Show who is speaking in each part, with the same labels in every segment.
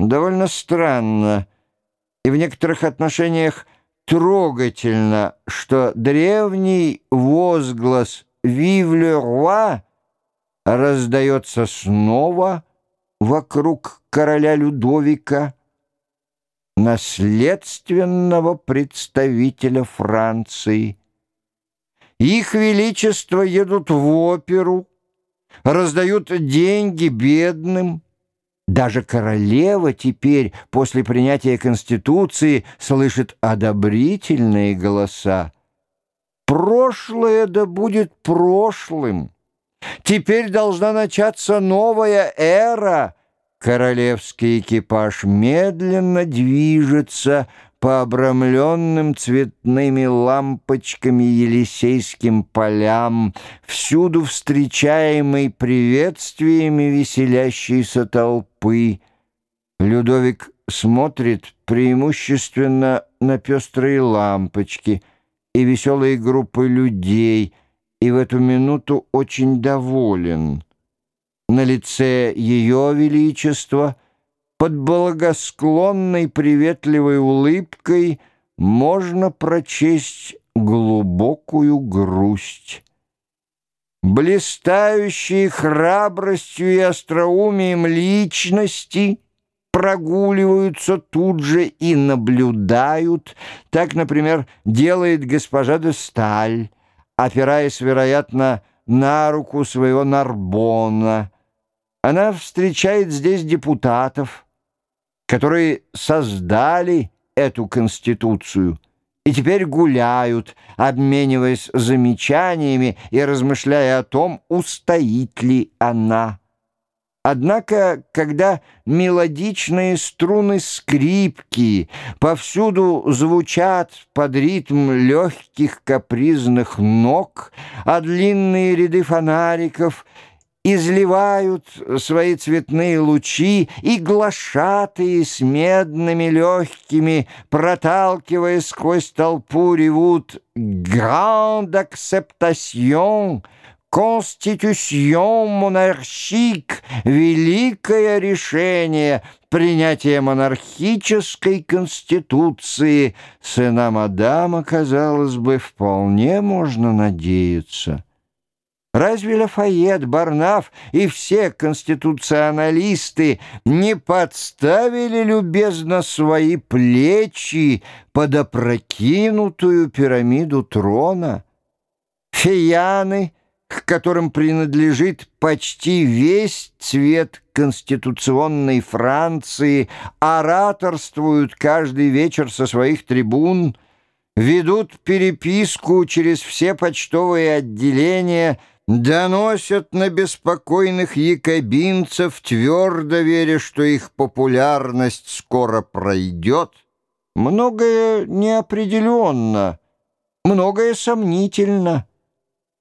Speaker 1: Довольно странно и в некоторых отношениях трогательно, что древний возглас «Vive le roi» раздается снова вокруг короля Людовика, наследственного представителя Франции. Их величество едут в оперу, раздают деньги бедным, даже королева теперь, после принятия Конституции, слышит одобрительные голоса. Прошлое да будет прошлым. Теперь должна начаться новая эра. Королевский экипаж медленно движется по обрамленным цветными лампочками Елисейским полям, всюду встречаемый приветствиями веселящейся толпы. Людовик смотрит преимущественно на пестрые лампочки и веселые группы людей, и в эту минуту очень доволен. На лице Ее Величества — под благосклонной приветливой улыбкой можно прочесть глубокую грусть. Блистающие храбростью и остроумием личности прогуливаются тут же и наблюдают. Так, например, делает госпожа де Сталь, опираясь, вероятно, на руку своего Нарбона. Она встречает здесь депутатов, которые создали эту Конституцию и теперь гуляют, обмениваясь замечаниями и размышляя о том, устоит ли она. Однако, когда мелодичные струны скрипки повсюду звучат под ритм легких капризных ног, а длинные ряды фонариков — изливают свои цветные лучи, и глашатые с медными легкими, проталкивая сквозь толпу, ревут «Гранд акцептасьон», «Конститюсьон монархик», «Великое решение», принятие монархической конституции, сынам Адама, казалось бы, вполне можно надеяться. Разве Лафайет, Барнаф и все конституционалисты не подставили любезно свои плечи под опрокинутую пирамиду трона? Феяны, к которым принадлежит почти весь цвет конституционной Франции, ораторствуют каждый вечер со своих трибун, ведут переписку через все почтовые отделения – доносят на беспокойных якобинцев, твердо веря, что их популярность скоро пройдет. Многое неопределенно, многое сомнительно.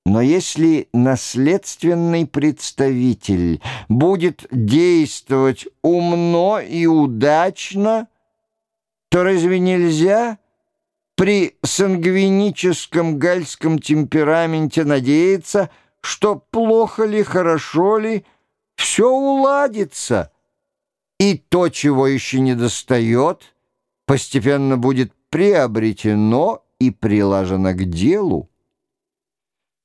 Speaker 1: Но если наследственный представитель будет действовать умно и удачно, то разве нельзя при сангвиническом гальском темпераменте надеяться, что плохо ли, хорошо ли, все уладится, и то, чего еще не достает, постепенно будет приобретено и прилажено к делу.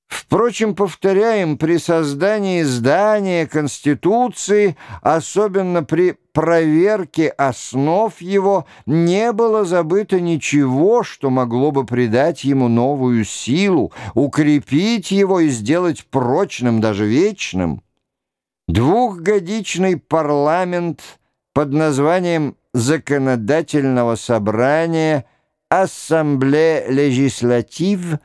Speaker 1: Впрочем, повторяем, при создании здания Конституции, особенно при проверке основ его, не было забыто ничего, что могло бы придать ему новую силу, укрепить его и сделать прочным, даже вечным. Двухгодичный парламент под названием «Законодательного собрания» «Ассамбле легислатив»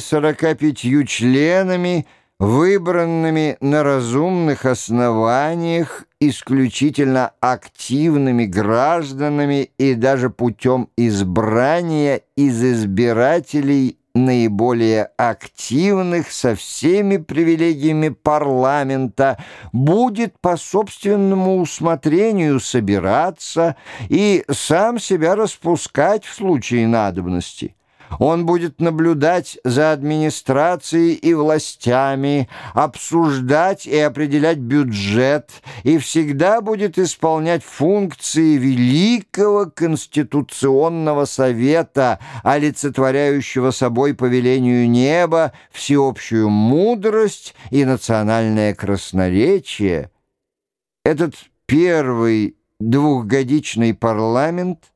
Speaker 1: сорока пятью членами, выбранными на разумных основаниях, исключительно активными гражданами и даже путем избрания из избирателей наиболее активных со всеми привилегиями парламента будет по собственному усмотрению собираться и сам себя распускать в случае надобности. Он будет наблюдать за администрацией и властями, обсуждать и определять бюджет и всегда будет исполнять функции Великого Конституционного Совета, олицетворяющего собой по велению неба всеобщую мудрость и национальное красноречие. Этот первый двухгодичный парламент,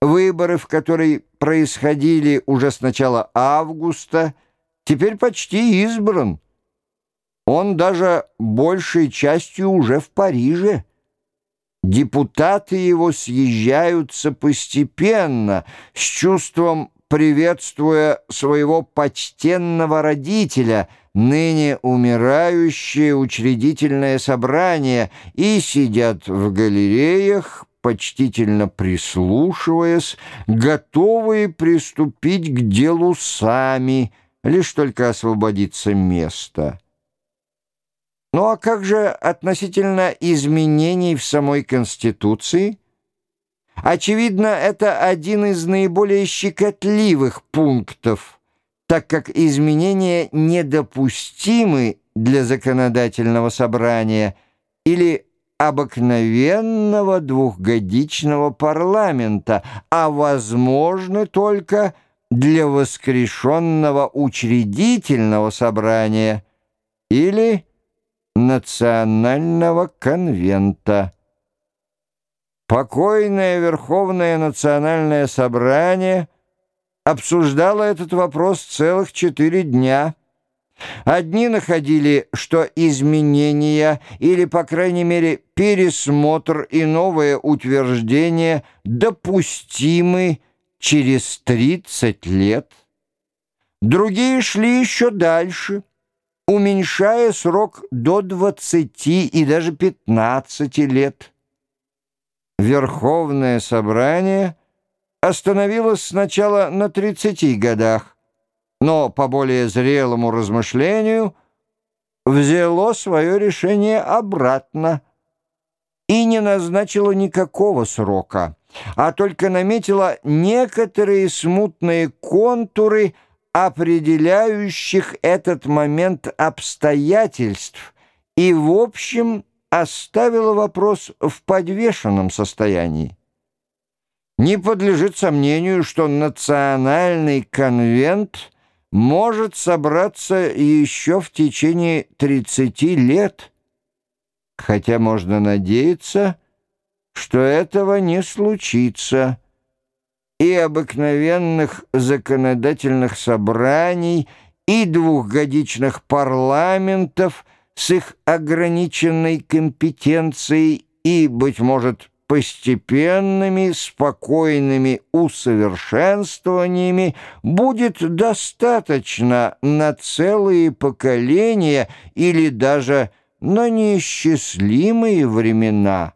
Speaker 1: выборы в который происходили уже с начала августа, теперь почти избран. Он даже большей частью уже в Париже. Депутаты его съезжаются постепенно, с чувством приветствуя своего почтенного родителя, ныне умирающее учредительное собрание, и сидят в галереях, почтительно прислушиваясь, готовые приступить к делу сами, лишь только освободится место. Ну а как же относительно изменений в самой Конституции? Очевидно, это один из наиболее щекотливых пунктов, так как изменения недопустимы для законодательного собрания или обыкновенного двухгодичного парламента, а возможны только для воскрешенного учредительного собрания или национального конвента. Покойное Верховное национальное собрание обсуждало этот вопрос целых четыре дня – Одни находили, что изменения или, по крайней мере, пересмотр и новое утверждение допустимы через 30 лет. Другие шли еще дальше, уменьшая срок до 20 и даже 15 лет. Верховное собрание остановилось сначала на 30 годах, но по более зрелому размышлению взяло свое решение обратно и не назначило никакого срока, а только наметило некоторые смутные контуры, определяющих этот момент обстоятельств, и, в общем, оставило вопрос в подвешенном состоянии. Не подлежит сомнению, что национальный конвент – может собраться еще в течение 30 лет, хотя можно надеяться, что этого не случится, и обыкновенных законодательных собраний, и двухгодичных парламентов с их ограниченной компетенцией и, быть может, постепенными, спокойными усовершенствованиями будет достаточно на целые поколения или даже на неисчислимые времена.